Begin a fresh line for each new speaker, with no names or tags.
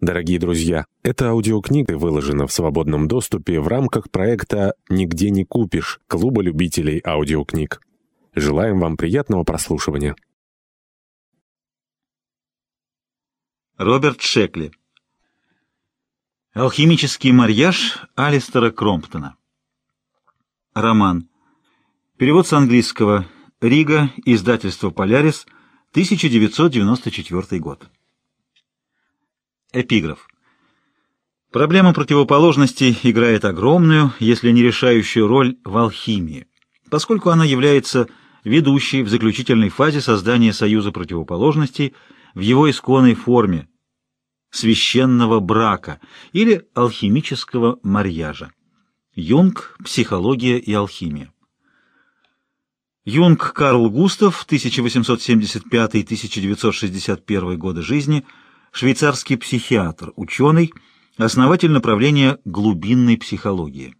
Дорогие друзья, эта аудиокнига выложена в свободном доступе в рамках проекта «Нигде не купишь» Клуба любителей аудиокниг. Желаем вам приятного прослушивания.
Роберт Шекли. Алхимический марьяж Алистера Кромптона. Роман. Перевод с английского. Рига, издательство «Полярис», 1994 год Эпиграф. Проблема противоположностей играет огромную, если не решающую роль в алхимии, поскольку она является ведущей в заключительной фазе создания союза противоположностей в его исконной форме священного брака или алхимического марьяжа. Юнг, психология и алхимия. Юнг Карл Густав, 1875-1961 годы жизни, швейцарский психиатр, ученый, основатель направления глубинной психологии.